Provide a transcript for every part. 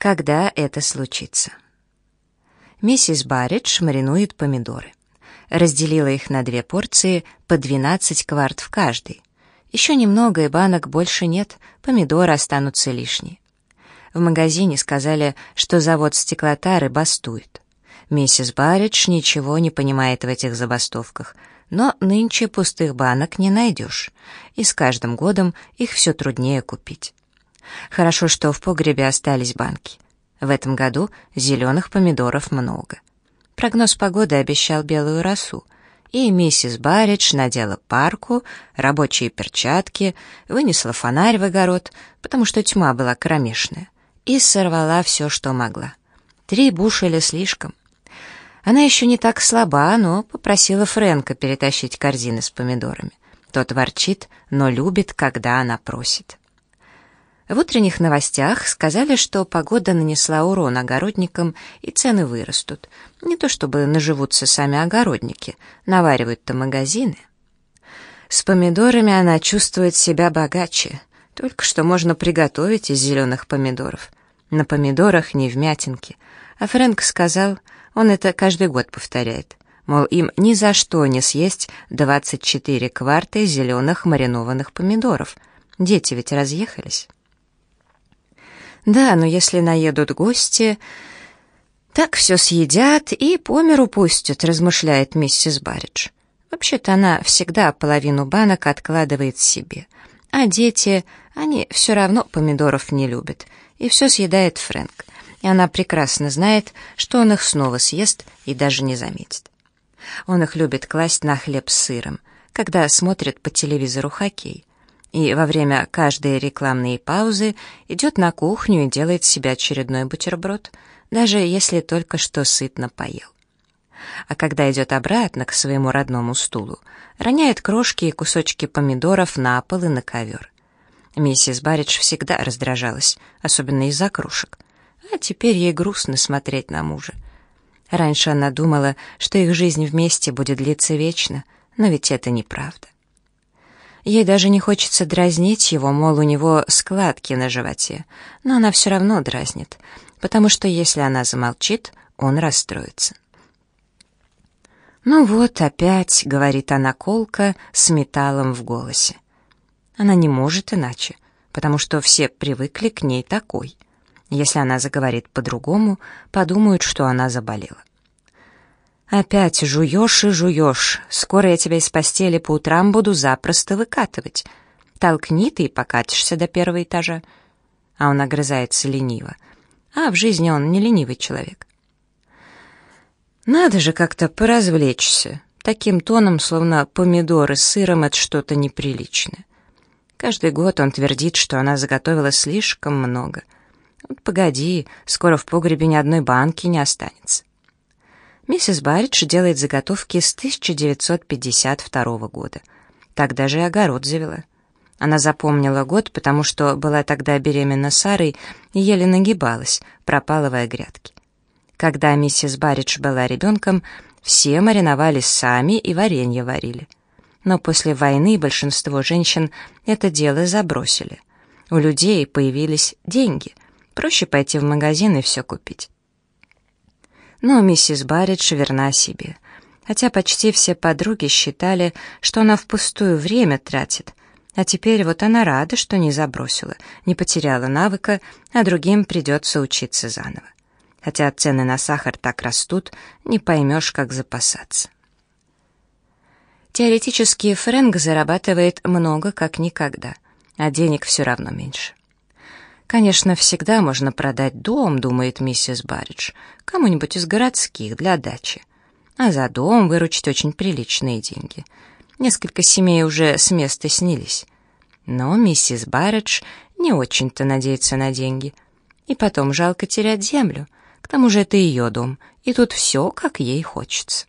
Когда это случится? Миссис Барридж маринует помидоры. Разделила их на две порции по 12 кварт в каждой. Еще немного, и банок больше нет, помидоры останутся лишние. В магазине сказали, что завод стеклотары бастует. Миссис Барридж ничего не понимает в этих забастовках, но нынче пустых банок не найдешь, и с каждым годом их все труднее купить. Хорошо, что в погребе остались банки. В этом году зеленых помидоров много. Прогноз погоды обещал белую росу, и миссис Барридж надела парку, рабочие перчатки, вынесла фонарь в огород, потому что тьма была кромешная, и сорвала все, что могла. Три бушеля слишком. Она еще не так слаба, но попросила Фрэнка перетащить корзины с помидорами. Тот ворчит, но любит, когда она просит. В утренних новостях сказали, что погода нанесла урон огородникам и цены вырастут. Не то чтобы наживутся сами огородники, наваривают-то магазины. С помидорами она чувствует себя богаче. Только что можно приготовить из зеленых помидоров. На помидорах не вмятинки. А Фрэнк сказал, он это каждый год повторяет. Мол, им ни за что не съесть 24 кварты зеленых маринованных помидоров. Дети ведь разъехались. Да, но если наедут гости, так все съедят и по миру пустят, размышляет миссис Барридж. Вообще-то она всегда половину банок откладывает себе. А дети, они все равно помидоров не любят. И все съедает Фрэнк и она прекрасно знает, что он их снова съест и даже не заметит. Он их любит класть на хлеб с сыром, когда смотрит по телевизору хоккей, и во время каждой рекламной паузы идет на кухню и делает себе очередной бутерброд, даже если только что сытно поел. А когда идет обратно к своему родному стулу, роняет крошки и кусочки помидоров на пол и на ковер. Миссис Барридж всегда раздражалась, особенно из-за кружек — а теперь ей грустно смотреть на мужа. Раньше она думала, что их жизнь вместе будет длиться вечно, но ведь это неправда. Ей даже не хочется дразнить его, мол, у него складки на животе, но она все равно дразнит, потому что если она замолчит, он расстроится. «Ну вот, опять», — говорит она колко, с металлом в голосе. Она не может иначе, потому что все привыкли к ней такой — если она заговорит по-другому, подумают, что она заболела. «Опять жуешь и жуешь. Скоро я тебя из постели по утрам буду запросто выкатывать. Толкни ты и покатишься до первого этажа». А он огрызается лениво. А в жизни он не ленивый человек. Надо же как-то поразвлечься. Таким тоном, словно помидоры с сыром — это что-то неприличное. Каждый год он твердит, что она заготовила слишком много — вот погоди, скоро в погребе ни одной банки не останется. Миссис Барридж делает заготовки с 1952 года. Так даже и огород завела. Она запомнила год, потому что была тогда беременна Сарой и еле нагибалась, пропалывая грядки. Когда миссис Барридж была ребенком, все мариновались сами и варенье варили. Но после войны большинство женщин это дело забросили. У людей появились деньги — Проще пойти в магазин и все купить. Но миссис Барридж верна себе. Хотя почти все подруги считали, что она впустую время тратит, а теперь вот она рада, что не забросила, не потеряла навыка, а другим придется учиться заново. Хотя цены на сахар так растут, не поймешь, как запасаться. Теоретически Фрэнк зарабатывает много, как никогда, а денег все равно меньше. Конечно, всегда можно продать дом, думает миссис Барридж, кому-нибудь из городских для дачи. А за дом выручить очень приличные деньги. Несколько семей уже с места снялись. Но миссис Барридж не очень-то надеется на деньги. И потом жалко терять землю. К тому же это ее дом, и тут все, как ей хочется.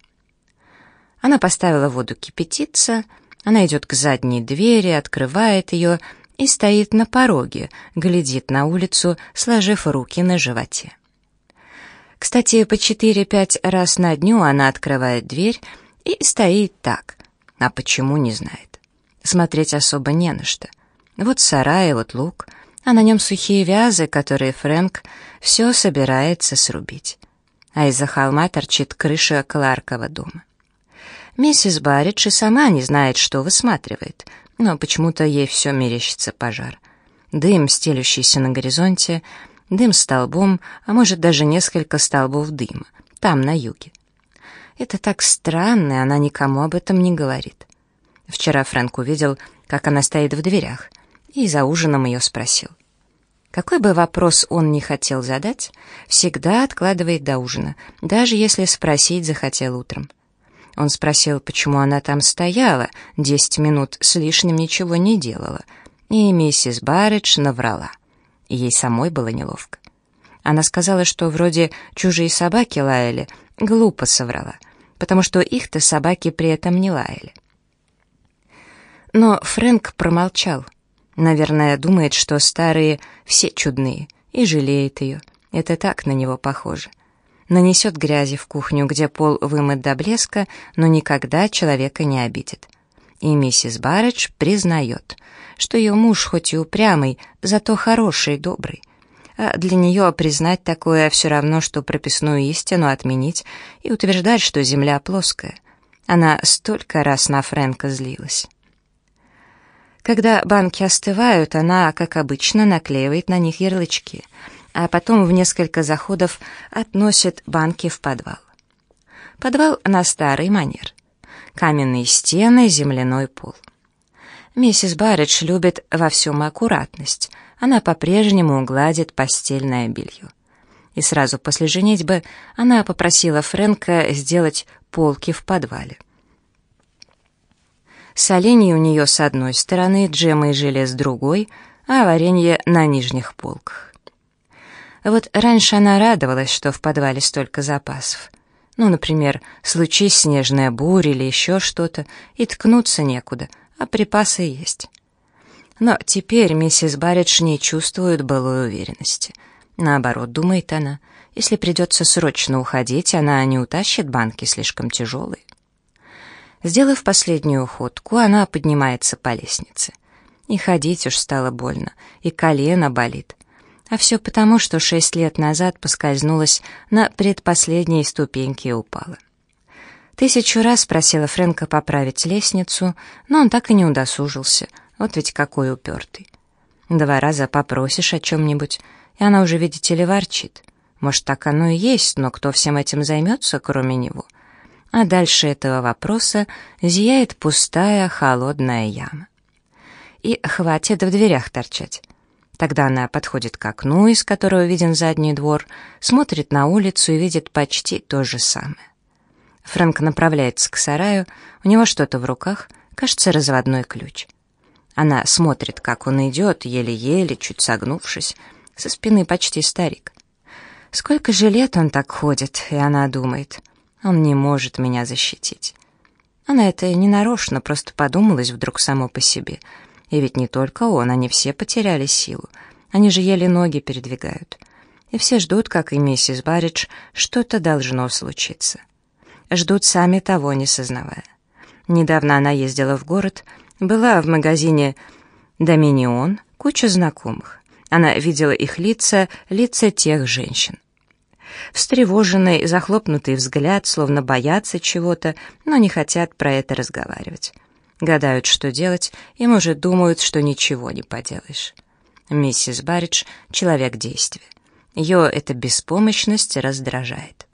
Она поставила воду кипятиться, она идет к задней двери, открывает ее и стоит на пороге, глядит на улицу, сложив руки на животе. Кстати, по четыре-пять раз на дню она открывает дверь и стоит так. А почему, не знает. Смотреть особо не на что. Вот сарай, вот лук, а на нем сухие вязы, которые Фрэнк все собирается срубить. А из-за холма торчит крыша Кларкова дома. Миссис Барридж и сама не знает, что высматривает, но почему-то ей все мерещится пожар. Дым, стелющийся на горизонте, дым столбом, а может даже несколько столбов дыма, там, на юге. Это так странно, и она никому об этом не говорит. Вчера Фрэнк увидел, как она стоит в дверях, и за ужином ее спросил. Какой бы вопрос он ни хотел задать, всегда откладывает до ужина, даже если спросить захотел утром. Он спросил, почему она там стояла, десять минут с лишним ничего не делала, и миссис Барредж наврала. Ей самой было неловко. Она сказала, что вроде чужие собаки лаяли, глупо соврала, потому что их-то собаки при этом не лаяли. Но Фрэнк промолчал. Наверное, думает, что старые все чудные, и жалеет ее. Это так на него похоже. Нанесет грязи в кухню, где пол вымыт до блеска, но никогда человека не обидит. И миссис Барредж признает, что ее муж хоть и упрямый, зато хороший и добрый. А для нее признать такое все равно, что прописную истину отменить и утверждать, что земля плоская. Она столько раз на Фрэнка злилась. Когда банки остывают, она, как обычно, наклеивает на них ярлычки, а потом в несколько заходов относит банки в подвал. Подвал на старый манер. Каменные стены, земляной пол. Миссис Барридж любит во всем аккуратность. Она по-прежнему гладит постельное белье. И сразу после женитьбы она попросила Фрэнка сделать полки в подвале. Соленье у нее с одной стороны, джема и желе с другой, а варенье на нижних полках. Вот раньше она радовалась, что в подвале столько запасов. Ну, например, случись снежная буря или еще что-то, и ткнуться некуда, а припасы есть. Но теперь миссис Барридж не чувствует былой уверенности. Наоборот, думает она, если придется срочно уходить, она не утащит банки слишком тяжелые. Сделав последнюю уходку, она поднимается по лестнице. И ходить уж стало больно, и колено болит. А все потому, что шесть лет назад поскользнулась на предпоследней ступеньке и упала. Тысячу раз просила Фрэнка поправить лестницу, но он так и не удосужился. Вот ведь какой упертый. Два раза попросишь о чем-нибудь, и она уже, видите ли, ворчит. Может, так оно и есть, но кто всем этим займется, кроме него — а дальше этого вопроса зияет пустая холодная яма. И хватит в дверях торчать. Тогда она подходит к окну, из которого виден задний двор, смотрит на улицу и видит почти то же самое. Фрэнк направляется к сараю, у него что-то в руках, кажется, разводной ключ. Она смотрит, как он идет, еле-еле, чуть согнувшись, со спины почти старик. Сколько же лет он так ходит, и она думает — он не может меня защитить. Она это не нарочно, просто подумалась вдруг само по себе. И ведь не только он, они все потеряли силу. Они же еле ноги передвигают. И все ждут, как и миссис Барридж, что-то должно случиться. Ждут сами того, не сознавая. Недавно она ездила в город, была в магазине «Доминион», куча знакомых. Она видела их лица, лица тех женщин. Встревоженный, захлопнутый взгляд, словно боятся чего-то, но не хотят про это разговаривать. Гадают, что делать, и, может, думают, что ничего не поделаешь. Миссис Барридж — человек действия. Ее эта беспомощность раздражает.